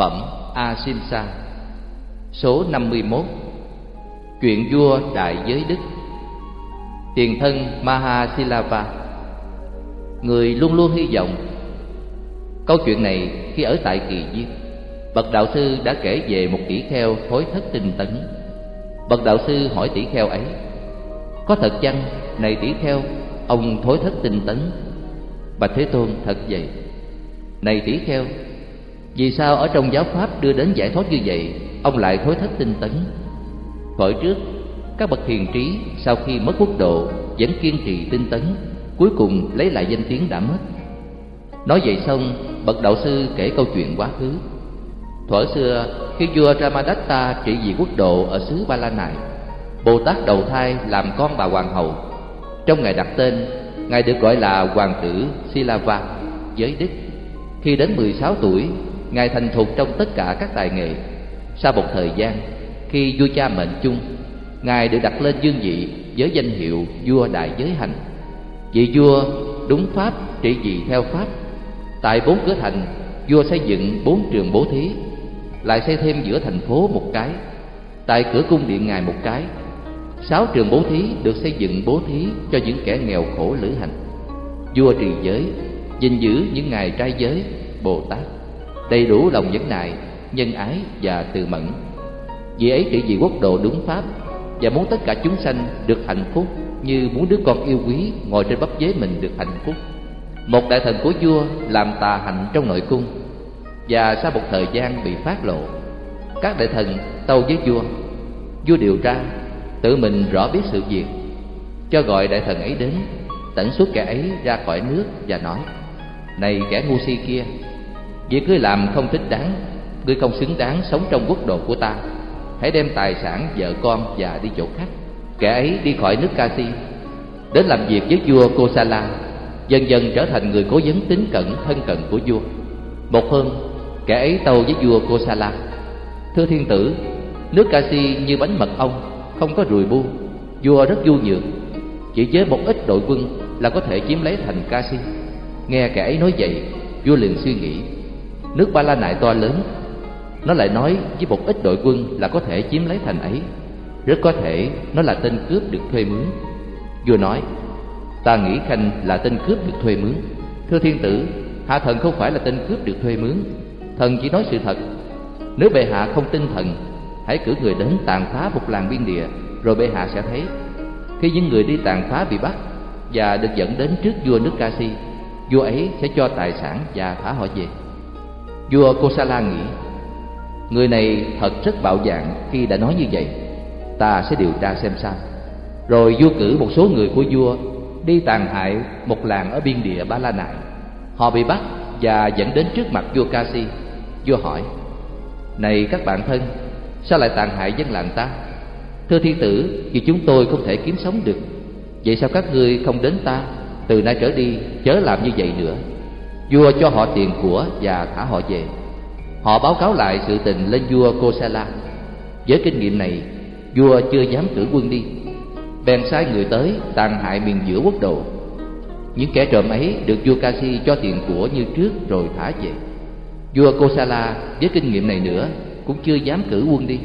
Phẩm Asimsa Số 51 Chuyện vua Đại Giới Đức. Tiền thân Mahasilava. Người luôn luôn hy vọng. Câu chuyện này khi ở tại Kỳ Diên Bậc đạo sư đã kể về một tỷ kheo thối thất tinh tấn. Bậc đạo sư hỏi tỷ kheo ấy Có thật chăng, này tỷ kheo, ông thối thất tinh tấn? Bạch Thế Tôn thật vậy Này tỷ kheo, vì sao ở trong giáo pháp đưa đến giải thoát như vậy, Ông lại thối thất tinh tấn? Khỏi trước, Các bậc hiền trí sau khi mất quốc độ Vẫn kiên trì tinh tấn, Cuối cùng lấy lại danh tiếng đã mất. Nói vậy xong, Bậc đạo sư kể câu chuyện quá khứ. Thuở xưa, khi vua Ramadatta trị vì quốc độ ở xứ Ba La Nại Bồ Tát đầu thai làm con bà hoàng hậu. Trong ngày đặt tên, Ngài được gọi là Hoàng tử Silava Giới đức Khi đến 16 tuổi Ngài thành thục trong tất cả các tài nghệ. Sau một thời gian, Khi vua cha mệnh chung, Ngài được đặt lên dương vị với danh hiệu vua đại giới hành. Vị vua đúng pháp, trị vì theo pháp. Tại bốn cửa thành, Vua xây dựng bốn trường bố thí, Lại xây thêm giữa thành phố một cái. Tại cửa cung điện ngài một cái, Sáu trường bố thí được xây dựng bố thí cho những kẻ nghèo khổ lữ hành. Vua trì giới, gìn giữ những ngài trai giới, Bồ Tát đầy đủ lòng nhẫn nại, nhân ái và từ mẫn. Vì ấy trị vì quốc độ đúng pháp và muốn tất cả chúng sanh được hạnh phúc như muốn đứa con yêu quý ngồi trên bắp dế mình được hạnh phúc. Một đại thần của vua làm tà hạnh trong nội cung và sau một thời gian bị phát lộ, các đại thần tâu với vua. Vua điều tra, tự mình rõ biết sự việc, cho gọi đại thần ấy đến, tẩn xuất kẻ ấy ra khỏi nước và nói, này kẻ ngu si kia Việc ngươi làm không thích đáng Ngươi không xứng đáng sống trong quốc độ của ta. Hãy đem tài sản, vợ con và đi chỗ khác. Kẻ ấy đi khỏi nước Kasi Đến làm việc với vua Kosala Dần dần trở thành người cố vấn tín cẩn, thân cận của vua. Một hôm, kẻ ấy tâu với vua Kosala. Thưa thiên tử, nước Kasi như bánh mật ong Không có rùi bu. Vua rất vui nhược. Chỉ với một ít đội quân là có thể chiếm lấy thành Kasi Nghe kẻ ấy nói vậy Vua liền suy nghĩ. Nước Ba La Nại to lớn. Nó lại nói với một ít đội quân là có thể chiếm lấy thành ấy. Rất có thể nó là tên cướp được thuê mướn. Vua nói, Ta nghĩ Khanh là tên cướp được thuê mướn. Thưa thiên tử, Hạ thần không phải là tên cướp được thuê mướn. Thần chỉ nói sự thật. Nếu bệ hạ không tin thần, Hãy cử người đến tàn phá một làng biên địa, Rồi bệ hạ sẽ thấy. Khi những người đi tàn phá bị bắt Và được dẫn đến trước vua nước Kasi Vua ấy sẽ cho tài sản và thả họ về. Vua Kosala nghĩ, Người này thật rất bạo dạn khi đã nói như vậy. Ta sẽ điều tra xem sao. Rồi vua cử một số người của vua Đi tàn hại một làng ở biên địa Ba La Nại. Họ bị bắt và dẫn đến trước mặt vua Kasi Vua hỏi, Này các bạn thân, Sao lại tàn hại dân làng ta? Thưa thiên tử, Vì chúng tôi không thể kiếm sống được, Vậy sao các ngươi không đến ta, Từ nay trở đi chớ làm như vậy nữa? Vua cho họ tiền của và thả họ về. Họ báo cáo lại sự tình lên vua Kosala Với kinh nghiệm này, Vua chưa dám cử quân đi. Bèn sai người tới tàn hại miền giữa quốc độ. Những kẻ trộm ấy được vua Kasi cho tiền của như trước rồi thả về. Vua Kosala với kinh nghiệm này nữa Cũng chưa dám cử quân đi.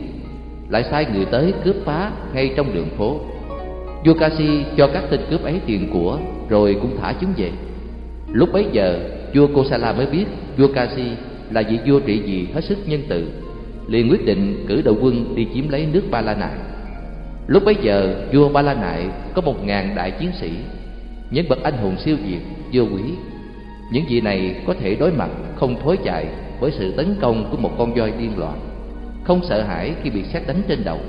Lại sai người tới cướp phá ngay trong đường phố. Vua Kasi cho các tên cướp ấy tiền của Rồi cũng thả chúng về. Lúc bấy giờ vua Kosala mới biết, vua Kasi là vị vua trị vì hết sức nhân từ, liền quyết định cử đội quân đi chiếm lấy nước Ba La Nại. Lúc bấy giờ, vua Ba La Nại có một ngàn đại chiến sĩ, những bậc anh hùng siêu việt vua quý. Những vị này có thể đối mặt không thối chạy với sự tấn công của một con voi điên loạn, không sợ hãi khi bị xét đánh trên đầu.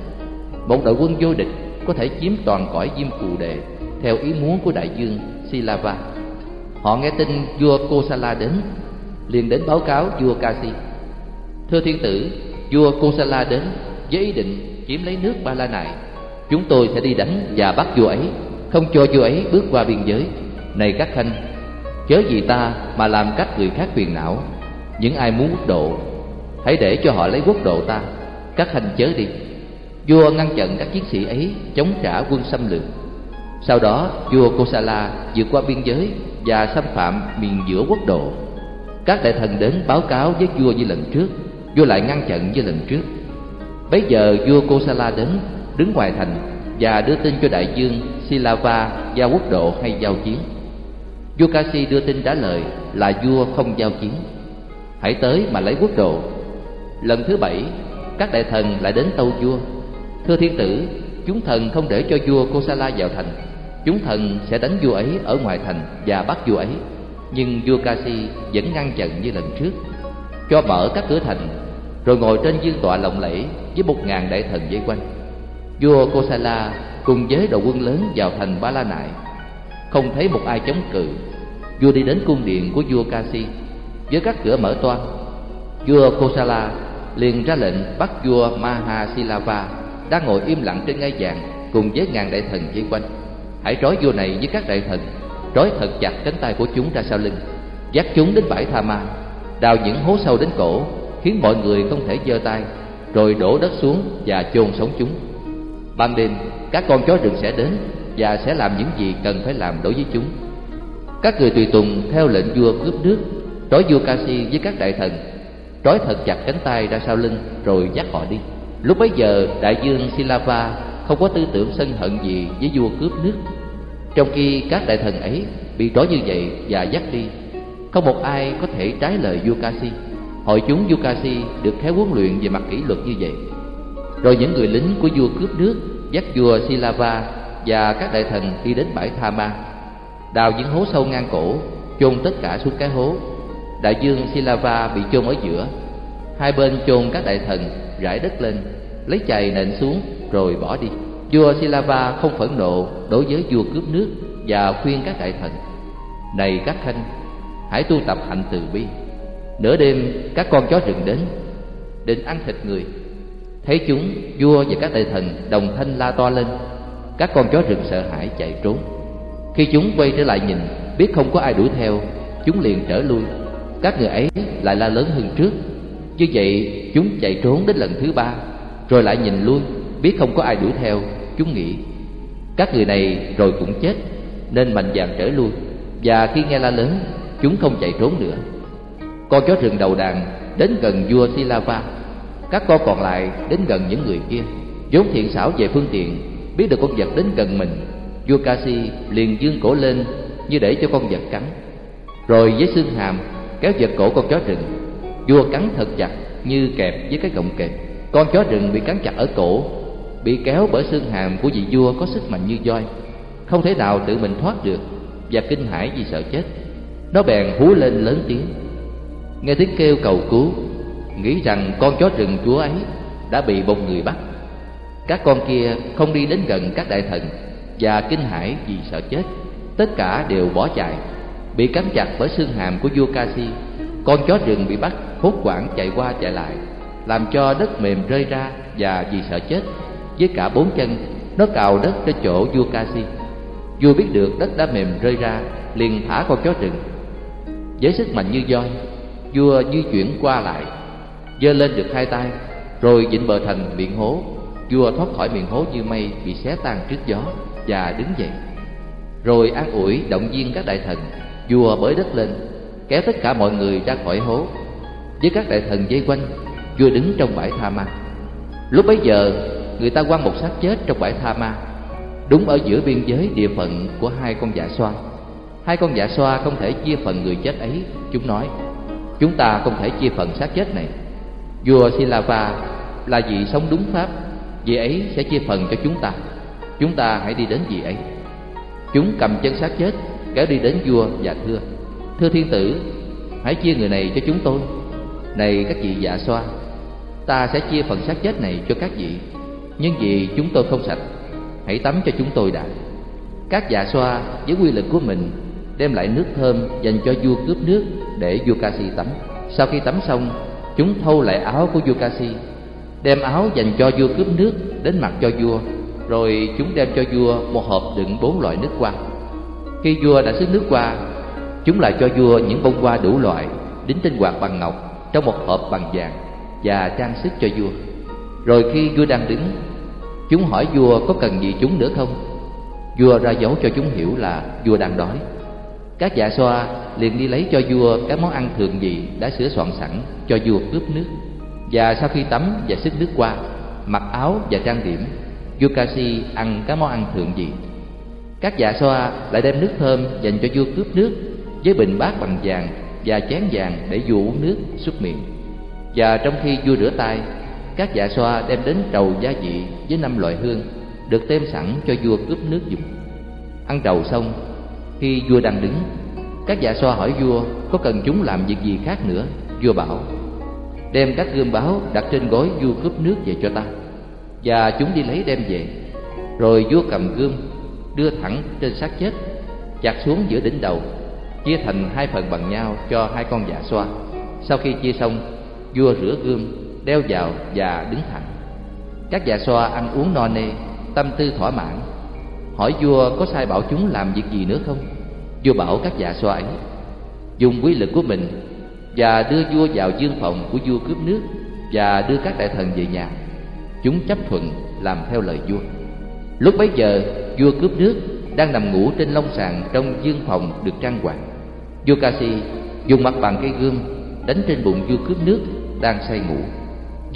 Một đội quân vô địch có thể chiếm toàn cõi diêm phù đề theo ý muốn của đại dương Silava. Họ nghe tin vua Kosala đến, liền đến báo cáo vua Kasi Thưa thiên tử, Vua Kosala đến, với ý định chiếm lấy nước Ba La này. Chúng tôi sẽ đi đánh và bắt vua ấy, Không cho vua ấy bước qua biên giới. Này các khanh, Chớ vì ta mà làm cách người khác phiền não. Những ai muốn quốc độ, Hãy để cho họ lấy quốc độ ta. Các khanh chớ đi. Vua ngăn chặn các chiến sĩ ấy Chống trả quân xâm lược. Sau đó, vua Kosala vượt qua biên giới và xâm phạm miền giữa quốc độ. Các đại thần đến báo cáo với vua như lần trước, vua lại ngăn chặn như lần trước. Bấy giờ vua kosala đến, đứng ngoài thành và đưa tin cho đại dương silava giao quốc độ hay giao chiến. Vua kasi đưa tin trả lời là vua không giao chiến. Hãy tới mà lấy quốc độ. Lần thứ bảy, các đại thần lại đến tâu vua. Thưa thiên tử, chúng thần không để cho vua kosala vào thành chúng thần sẽ đánh vua ấy ở ngoài thành và bắt vua ấy. Nhưng vua kasi vẫn ngăn chặn như lần trước, cho mở các cửa thành, rồi ngồi trên dương tọa lộng lẫy với một ngàn đại thần vây quanh. Vua kosala cùng với đội quân lớn vào thành ba la nại không thấy một ai chống cự, vua đi đến cung điện của vua kasi với các cửa mở toang. Vua kosala liền ra lệnh bắt vua mahasilava đang ngồi im lặng trên ngai vàng cùng với ngàn đại thần vây quanh hãy trói vua này với các đại thần. Trói thật chặt cánh tay của chúng ra sau lưng. Dắt chúng đến bãi tha ma. Đào những hố sâu đến cổ, khiến mọi người không thể giơ tay, rồi đổ đất xuống và chôn sống chúng. Ban đêm, các con chó rừng sẽ đến và sẽ làm những gì cần phải làm đối với chúng. Các người tùy tùng theo lệnh vua cướp nước, trói vua Kasi với các đại thần. Trói thật chặt cánh tay ra sau lưng rồi dắt họ đi. Lúc bấy giờ, đại dương Silava không có tư tưởng sân hận gì với vua cướp nước trong khi các đại thần ấy bị trói như vậy và dắt đi, không một ai có thể trái lời vua Kasi hội chúng vua Kasi được khéo huấn luyện về mặt kỷ luật như vậy. Rồi những người lính của vua cướp nước, dắt vua Silava và các đại thần đi đến bãi Tha Ma, đào những hố sâu ngang cổ, chôn tất cả xuống cái hố. Đại dương Silava bị chôn ở giữa. Hai bên chôn các đại thần, rải đất lên, lấy chày nện xuống, rồi bỏ đi vua Silava không phẫn nộ đối với vua cướp nước và khuyên các đại thần, này các khanh, hãy tu tập hạnh từ bi. Nửa đêm các con chó rừng đến, định ăn thịt người. Thấy chúng, vua và các đại thần đồng thanh la to lên. Các con chó rừng sợ hãi chạy trốn. Khi chúng quay trở lại nhìn, biết không có ai đuổi theo, chúng liền trở lui. Các người ấy lại la lớn hơn trước. Như vậy, chúng chạy trốn đến lần thứ ba, rồi lại nhìn lui biết không có ai đuổi theo, chúng nghĩ, các người này rồi cũng chết, nên mạnh dạn trở lui, và khi nghe la lớn, chúng không chạy trốn nữa. Con chó rừng đầu đàn đến gần vua silava, các con còn lại đến gần những người kia, vốn thiện xảo về phương tiện, biết được con vật đến gần mình. Vua kasi liền dương cổ lên như để cho con vật cắn. Rồi với xương hàm kéo giật cổ con chó rừng, vua cắn thật chặt như kẹp với cái gọng kẹp. con chó rừng bị cắn chặt ở cổ bị kéo bởi xương hàm của vị vua có sức mạnh như voi. Không thể nào tự mình thoát được và kinh hãi vì sợ chết. Nó bèn hú lên lớn tiếng. Nghe tiếng kêu cầu cứu, nghĩ rằng con chó rừng chúa ấy đã bị một người bắt. Các con kia không đi đến gần các đại thần và kinh hãi vì sợ chết. Tất cả đều bỏ chạy, bị cắm chặt bởi xương hàm của vua Kasi con chó rừng bị bắt, hốt quảng chạy qua chạy lại, làm cho đất mềm rơi ra và vì sợ chết với cả bốn chân, nó cào đất trên chỗ vua Kasi vua biết được đất đã mềm rơi ra, liền thả con chó rừng với sức mạnh như voi, vua di chuyển qua lại, giơ lên được hai tay, rồi vịn bờ thành miệng hố. Vua thoát khỏi miệng hố như mây bị xé tan trước gió và đứng dậy. Rồi an ủi động viên các đại thần, vua bới đất lên, kéo tất cả mọi người ra khỏi hố. Với các đại thần dây quanh, vua đứng trong bãi tha ma. Lúc bấy giờ người ta quăng một xác chết trong bãi tha ma. Đúng ở giữa biên giới địa phận của hai con dạ xoa. Hai con dạ xoa không thể chia phần người chết ấy, chúng nói. Chúng ta không thể chia phần xác chết này. Vua silava là vị sống đúng pháp, vị ấy sẽ chia phần cho chúng ta. Chúng ta hãy đi đến vị ấy. Chúng cầm chân xác chết, kéo đi đến vua và thưa. Thưa thiên tử, hãy chia người này cho chúng tôi. Này các vị dạ xoa, ta sẽ chia phần xác chết này cho các vị nhưng vì chúng tôi không sạch hãy tắm cho chúng tôi đã các dạ xoa với quy lực của mình đem lại nước thơm dành cho vua cướp nước để vua Kasi tắm. Sau khi tắm xong, chúng thâu lại áo của vua Kasi, đem áo dành cho vua cướp nước đến mặt cho vua, rồi chúng đem cho vua một hộp đựng bốn loại nước hoa. Khi vua đã xức nước hoa, chúng lại cho vua những bông hoa đủ loại đính trên quạt bằng ngọc trong một hộp bằng vàng và trang sức cho vua. Rồi khi vua đang đứng, chúng hỏi vua có cần gì chúng nữa không? Vua ra dấu cho chúng hiểu là vua đang đói. Các dạ xoa liền đi lấy cho vua các món ăn thường gì đã sửa soạn sẵn cho vua cướp nước. Và sau khi tắm và xức nước qua Mặc áo và trang điểm vua Kasi ăn các món ăn thượng gì Các dạ xoa lại đem nước thơm dành cho vua cướp nước Với bình bát bằng vàng và chén vàng để vua uống nước xuất miệng Và trong khi vua rửa tay các dạ xoa đem đến trầu gia vị với năm loại hương, Được thêm sẵn cho vua cướp nước dùng. Ăn trầu xong, Khi vua đang đứng, Các dạ xoa hỏi vua có cần chúng làm việc gì khác nữa, Vua bảo, Đem các gươm báo đặt trên gối vua cướp nước về cho ta, Và chúng đi lấy đem về. Rồi vua cầm gươm, Đưa thẳng trên xác chết, Chặt xuống giữa đỉnh đầu, Chia thành hai phần bằng nhau cho hai con dạ xoa. Sau khi chia xong, Vua rửa gươm Đeo vào và đứng thẳng. Các dạ xoa ăn uống no nê, Tâm tư thỏa mãn. Hỏi vua có sai bảo chúng làm việc gì nữa không? Vua bảo các dạ xoa ấy, Dùng quý lực của mình và đưa vua vào dương phòng của vua cướp nước và đưa các đại thần về nhà. Chúng chấp thuận làm theo lời vua. Lúc bấy giờ, vua cướp nước đang nằm ngủ trên lông sàn trong dương phòng được trang hoàng. Vua Kasi dùng mặt bằng cây gươm đánh trên bụng vua cướp nước đang say ngủ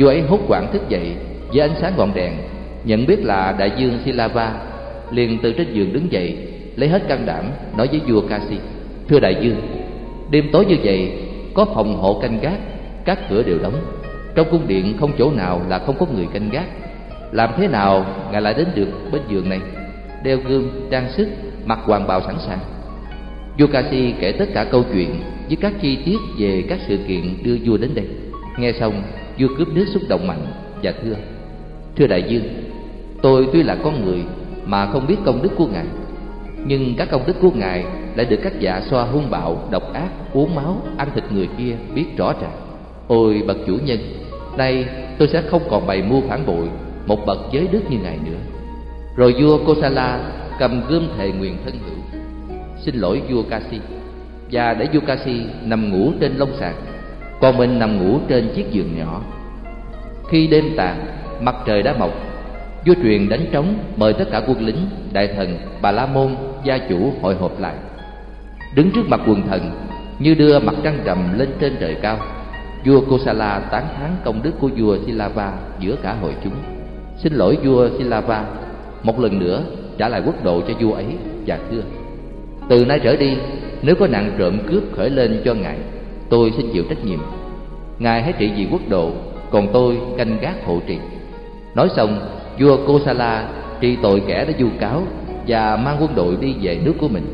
vua ấy hốt quảng thức dậy, với ánh sáng ngọn đèn, nhận biết là đại dương Silava liền từ trên giường đứng dậy, lấy hết can đảm, nói với vua Kasi thưa đại dương, đêm tối như vậy, có phòng hộ canh gác, các cửa đều đóng. Trong cung điện không chỗ nào là không có người canh gác. Làm thế nào ngài lại đến được bên giường này? Đeo gươm, trang sức, mặc hoàng bào sẵn sàng. Vua Kasi kể tất cả câu chuyện với các chi tiết về các sự kiện đưa vua đến đây. Nghe xong vua cướp nước xúc động mạnh và thưa thưa đại dương tôi tuy là con người mà không biết công đức của ngài, nhưng các công đức của ngài lại được các dạ xoa hung bạo, độc ác, uống máu, ăn thịt người kia biết rõ ràng. Ôi bậc chủ nhân, nay tôi sẽ không còn bày mưu phản bội một bậc giới đức như ngài nữa. Rồi vua kosala cầm gươm thề nguyện thân hữu. Xin lỗi vua kasi và để vua kasi nằm ngủ trên lông sàn còn mình nằm ngủ trên chiếc giường nhỏ. Khi đêm tàn, mặt trời đã mọc. Vua truyền đánh trống, mời tất cả quân lính, đại thần, bà la môn, gia chủ hội họp lại. Đứng trước mặt quần thần, như đưa mặt trăng rằm lên trên trời cao, vua kosala tán thán công đức của vua silava giữa cả hội chúng. Xin lỗi vua silava, một lần nữa trả lại quốc độ cho vua ấy, và thưa. Từ nay trở đi, nếu có nạn trộm cướp khởi lên cho ngài tôi xin chịu trách nhiệm. Ngài hãy trị vì quốc độ, còn tôi canh gác hộ trì. Nói xong, vua kosala trị tội kẻ đã vu cáo và mang quân đội đi về nước của mình.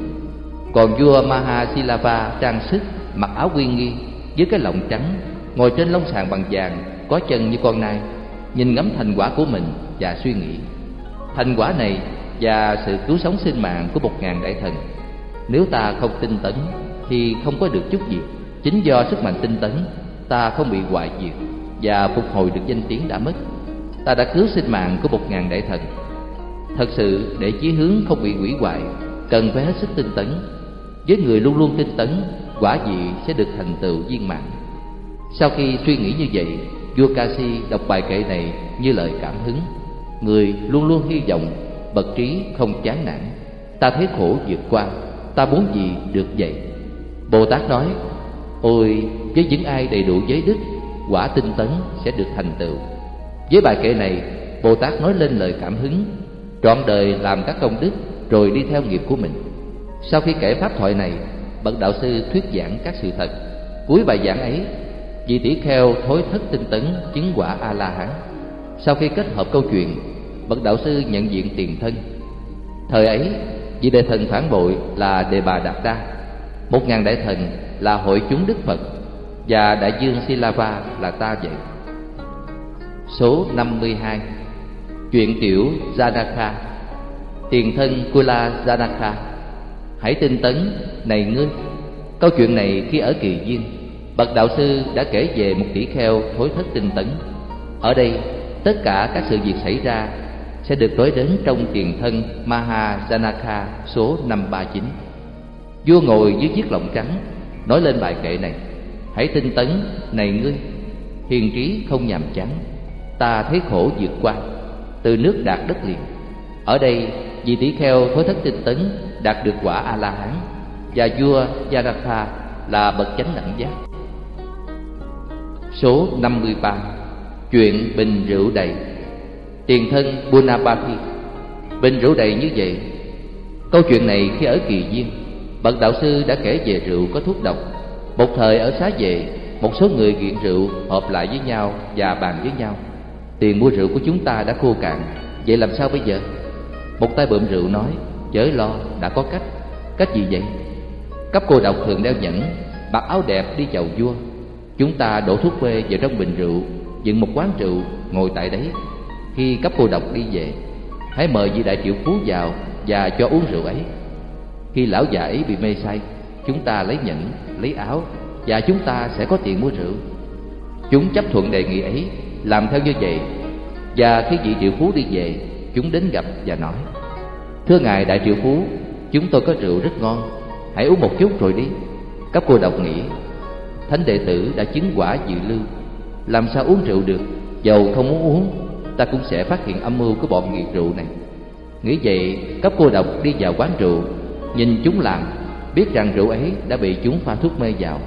Còn vua Mahasilava trang sức, mặc áo uy nghi, với cái lọng trắng, ngồi trên lông sàn bằng vàng, có chân như con nai, nhìn ngắm thành quả của mình và suy nghĩ. Thành quả này và sự cứu sống sinh mạng của một ngàn đại thần, nếu ta không tinh tấn thì không có được chút gì chính do sức mạnh tinh tấn, ta không bị hoại diệt và phục hồi được danh tiếng đã mất. Ta đã cứu sinh mạng của một ngàn đại thần. Thật sự, để chí hướng không bị hủy hoại, cần phải hết sức tinh tấn. Với người luôn luôn tinh tấn, quả vị sẽ được thành tựu viên mãn. Sau khi suy nghĩ như vậy, vua ca si đọc bài kệ này như lời cảm hứng. Người luôn luôn hy vọng, bậc trí không chán nản. Ta thấy khổ vượt qua, ta muốn gì được vậy? Bồ tát nói ôi, với những ai đầy đủ giới đức, quả tinh tấn sẽ được thành tựu. Với bài kệ này, bồ tát nói lên lời cảm hứng, trọn đời làm các công đức rồi đi theo nghiệp của mình. Sau khi kể pháp thoại này, bậc đạo sư thuyết giảng các sự thật. Cuối bài giảng ấy, vị tỷ kheo thối thất tinh tấn chứng quả a la hán sau khi kết hợp câu chuyện, bậc đạo sư nhận diện tiền thân. Thời ấy, vị đại thần phản bội là đề bà đạt đa. Một ngàn đại thần là hội chúng đức phật và đại dương silava là ta vậy. Số 52 chuyện tiểu janaka tiền thân kula janaka. Hãy tinh tấn này ngươi câu chuyện này khi ở kỳ duyên bậc đạo sư đã kể về một tỷ kheo thối thất tinh tấn. Ở đây tất cả các sự việc xảy ra sẽ được nói đến trong tiền thân Maha Janaka số 539. Vua ngồi dưới chiếc lọng trắng, nói lên bài kệ này: Hãy tinh tấn, này ngươi, hiền trí không nhàm chán, ta thấy khổ vượt qua, từ nước đạt đất liền. Ở đây, vị tỷ kheo thối thất tinh tấn đạt được quả a la hán và vua yaratha là bậc chánh đẳng giác. Số 53 Chuyện bình rượu đầy Tiền thân Bunapati Bình rượu đầy như vậy Câu chuyện này khi ở kỳ viên Bậc đạo sư đã kể về rượu có thuốc độc. Một thời ở xá vệ Một số người nghiện rượu họp lại với nhau và bàn với nhau. Tiền mua rượu của chúng ta đã khô cạn Vậy làm sao bây giờ? Một tay bượm rượu nói Chớ lo, đã có cách. Cách gì vậy? Cấp cô độc thường đeo nhẫn Mặc áo đẹp đi chầu vua. Chúng ta đổ thuốc quê vào trong bình rượu Dựng một quán rượu ngồi tại đấy. Khi cấp cô độc đi về Hãy mời vị đại triệu phú vào Và cho uống rượu ấy. Khi lão già ấy bị mê say Chúng ta lấy nhẫn, lấy áo Và chúng ta sẽ có tiền mua rượu. Chúng chấp thuận đề nghị ấy Làm theo như vậy. Và khi vị triệu phú đi về Chúng đến gặp và nói Thưa ngài đại triệu phú Chúng tôi có rượu rất ngon Hãy uống một chút rồi đi. Các cô độc nghĩ Thánh đệ tử đã chứng quả dự lưu Làm sao uống rượu được? Dầu không muốn uống Ta cũng sẽ phát hiện âm mưu của bọn nghiện rượu này. Nghĩ vậy các cô độc đi vào quán rượu Nhìn chúng làm, Biết rằng rượu ấy đã bị chúng pha thuốc mê vào.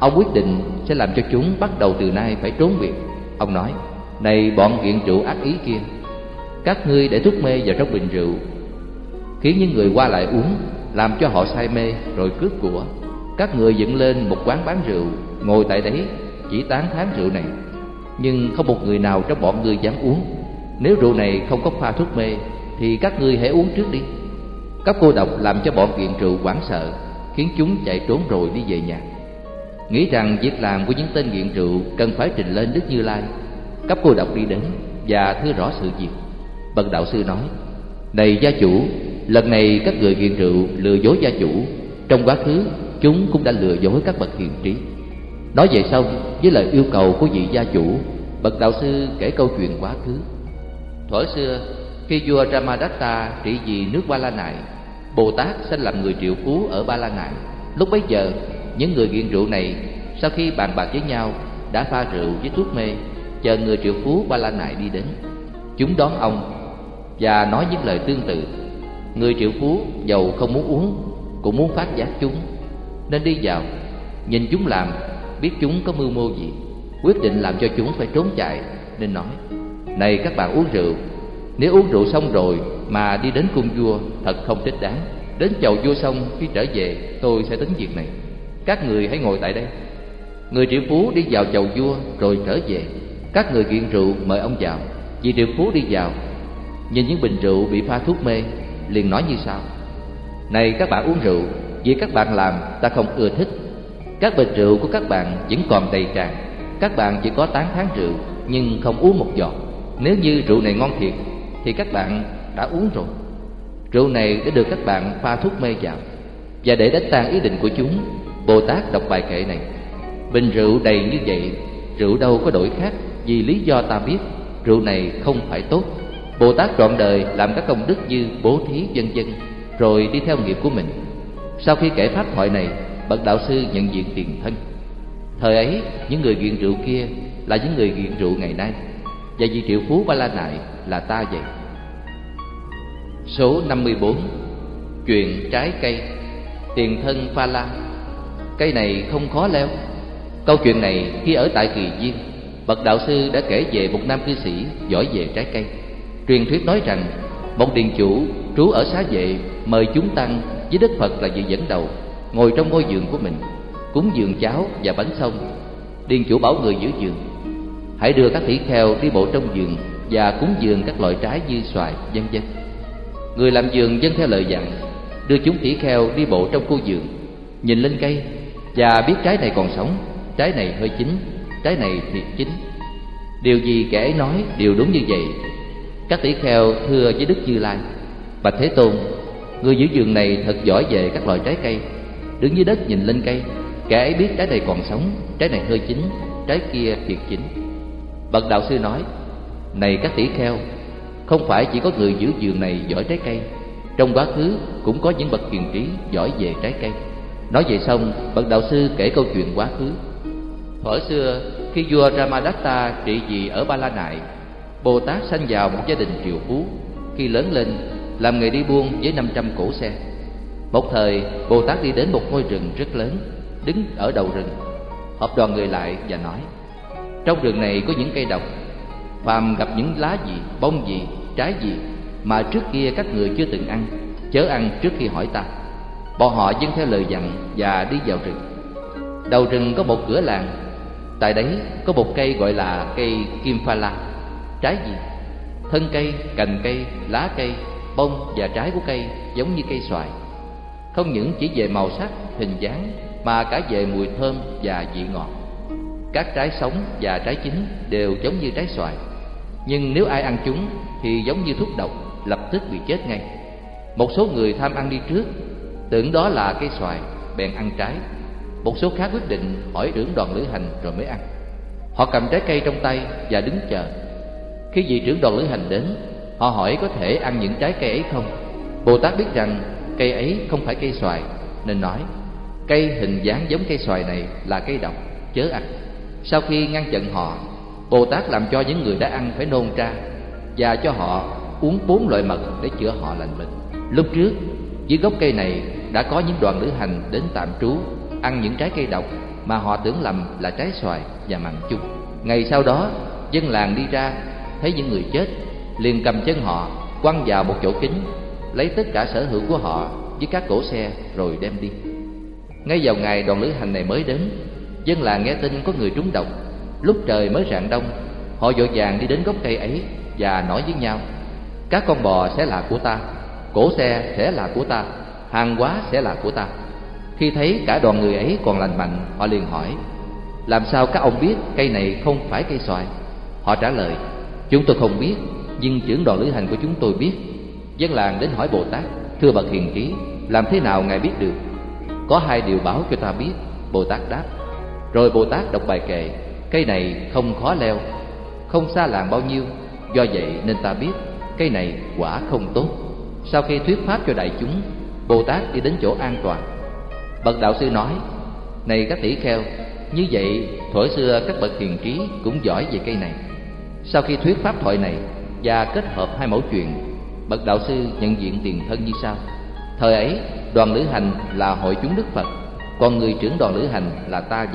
Ông quyết định sẽ làm cho chúng bắt đầu từ nay phải trốn biệt. Ông nói, Này bọn nghiện rượu ác ý kia, Các ngươi để thuốc mê vào trong bình rượu. Khiến những người qua lại uống, Làm cho họ say mê rồi cướp của. Các người dựng lên một quán bán rượu, Ngồi tại đấy chỉ tán thán rượu này. Nhưng không một người nào trong bọn ngươi dám uống. Nếu rượu này không có pha thuốc mê, Thì các ngươi hãy uống trước đi. Các cô độc làm cho bọn nghiện rượu hoảng sợ, Khiến chúng chạy trốn rồi đi về nhà. Nghĩ rằng việc làm của những tên nghiện rượu Cần phải trình lên Đức Như Lai. Các cô độc đi đến Và thưa rõ sự việc. Bậc đạo sư nói, Này gia chủ, Lần này các người nghiện rượu lừa dối gia chủ. Trong quá khứ, chúng cũng đã lừa dối các bậc hiền trí. Nói vậy xong với lời yêu cầu của vị gia chủ, Bậc đạo sư kể câu chuyện quá khứ. Thuở xưa, khi vua Ramadatta trị vì nước Ba La Nại Bồ Tát sinh làm người triệu phú ở Ba La Nại Lúc bấy giờ, những người nghiện rượu này, Sau khi bàn bạc với nhau, Đã pha rượu với thuốc mê, Chờ người triệu phú Ba La Nại đi đến. Chúng đón ông Và nói những lời tương tự. Người triệu phú giàu không muốn uống, Cũng muốn phát giác chúng, Nên đi vào, Nhìn chúng làm, Biết chúng có mưu mô gì, Quyết định làm cho chúng phải trốn chạy, Nên nói, Này các bạn uống rượu, Nếu uống rượu xong rồi mà đi đến cung vua, Thật không thích đáng. Đến chầu vua xong, khi trở về, Tôi sẽ tính việc này. Các người hãy ngồi tại đây. Người triệu phú đi vào chầu vua, rồi trở về. Các người nghiện rượu, mời ông vào. Vị triệu phú đi vào, Nhìn những bình rượu bị pha thuốc mê, liền nói như sau. Này các bạn uống rượu, Vì các bạn làm, ta không ưa thích. Các bình rượu của các bạn vẫn còn đầy tràn. Các bạn chỉ có tán tháng rượu, Nhưng không uống một giọt. Nếu như rượu này ngon thiệt, Thì các bạn đã uống rồi Rượu này đã được các bạn pha thuốc mê vào Và để đánh tan ý định của chúng Bồ Tát đọc bài kệ này Bình rượu đầy như vậy Rượu đâu có đổi khác Vì lý do ta biết Rượu này không phải tốt Bồ Tát trọn đời làm các công đức như bố thí vân vân, rồi đi theo nghiệp của mình. Sau khi kể pháp thoại này, bậc đạo sư nhận diện tiền thân. Thời ấy, những người nghiện rượu kia là những người nghiện rượu ngày nay, và vị triệu phú Ba La Nại là ta vậy. Số 54 Chuyện trái cây Tiền thân Pha La Cây này không khó leo. Câu chuyện này khi ở tại Kỳ Viên Bậc đạo sư đã kể về một nam cư sĩ giỏi về trái cây. Truyền thuyết nói rằng một điện chủ trú ở xá vệ mời chúng tăng với Đức Phật là vị dẫn đầu ngồi trong ngôi giường của mình cúng giường cháo và bánh xong Điện chủ bảo người giữ giường hãy đưa các tỷ kheo đi bộ trong giường và cúng giường các loại trái như xoài, vân vân. Người làm giường dân theo lời dặn, đưa chúng tỷ kheo đi bộ trong khu giường, nhìn lên cây và biết trái này còn sống, trái này hơi chín, trái này thiệt chín. Điều gì kẻ ấy nói đều đúng như vậy. Các tỷ kheo thưa với Đức Như Lai Bạch Thế Tôn Người giữ giường này thật giỏi về các loại trái cây. Đứng dưới đất nhìn lên cây Kẻ ấy biết trái này còn sống Trái này hơi chín Trái kia thiệt chín. Bậc đạo sư nói Này các tỷ kheo không phải chỉ có người giữ giường này giỏi trái cây. Trong quá khứ, cũng có những bậc hiền trí giỏi về trái cây. Nói vậy xong, Bậc đạo sư kể câu chuyện quá khứ. Thuở xưa, khi vua Ramadatta trị vì ở Ba La Nại Bồ Tát sanh vào một gia đình triệu phú. Khi lớn lên, làm nghề đi buôn với 500 cổ xe. Một thời Bồ Tát đi đến một ngôi rừng rất lớn, Đứng ở đầu rừng. Họp đoàn người lại và nói, Trong rừng này có những cây độc. Phàm gặp những lá gì, bông gì trái gì mà trước kia các người chưa từng ăn, chớ ăn trước khi hỏi ta. Bọn họ dâng theo lời dặn và đi vào rừng. Đầu rừng có một cửa làng, tại đấy có một cây gọi là cây kim pha la. Trái gì? Thân cây, cành cây, lá cây, bông và trái của cây giống như cây xoài. Không những chỉ về màu sắc, hình dáng, mà cả về mùi thơm và vị ngọt. Các trái sống và trái chín đều giống như trái xoài nhưng nếu ai ăn chúng thì giống như thuốc độc, lập tức bị chết ngay. Một số người tham ăn đi trước, tưởng đó là cây xoài, bèn ăn trái. Một số khác quyết định hỏi trưởng đoàn lữ hành rồi mới ăn. Họ cầm trái cây trong tay và đứng chờ. Khi vị trưởng đoàn lữ hành đến, họ hỏi có thể ăn những trái cây ấy không? Bồ tát biết rằng cây ấy không phải cây xoài, nên nói, cây hình dáng giống cây xoài này là cây độc, chớ ăn. Sau khi ngăn chặn họ bồ tát làm cho những người đã ăn phải nôn ra và cho họ uống bốn loại mật để chữa họ lành bệnh lúc trước, dưới gốc cây này đã có những đoàn lữ hành đến tạm trú, ăn những trái cây độc mà họ tưởng lầm là trái xoài và mặn chung. Ngày sau đó, dân làng đi ra, thấy những người chết, liền cầm chân họ, quăng vào một chỗ kín, lấy tất cả sở hữu của họ với các cổ xe rồi đem đi. Ngay vào ngày đoàn lữ hành này mới đến, dân làng nghe tin có người trúng độc lúc trời mới rạng đông, họ vội vàng đi đến gốc cây ấy và nói với nhau, các con bò sẽ là của ta, cổ xe sẽ là của ta, hàng hóa sẽ là của ta. Khi thấy cả đoàn người ấy còn lành mạnh, họ liền hỏi, làm sao các ông biết cây này không phải cây xoài? Họ trả lời, chúng tôi không biết, nhưng trưởng đoàn lữ hành của chúng tôi biết. Dân làng đến hỏi bồ tát, thưa bậc hiền trí, làm thế nào ngài biết được? Có hai điều báo cho ta biết. Bồ tát đáp, rồi bồ tát đọc bài kệ cây này không khó leo, không xa làng bao nhiêu. Do vậy nên ta biết cây này quả không tốt. Sau khi thuyết pháp cho đại chúng, bồ tát đi đến chỗ an toàn. Bậc đạo sư nói, này các tỷ kheo, như vậy thuở xưa các bậc hiền trí cũng giỏi về cây này. Sau khi thuyết pháp thoại này và kết hợp hai mẫu chuyện, bậc đạo sư nhận diện tiền thân như sau. Thời ấy, đoàn lữ hành là hội chúng đức phật, còn người trưởng đoàn lữ hành là ta vậy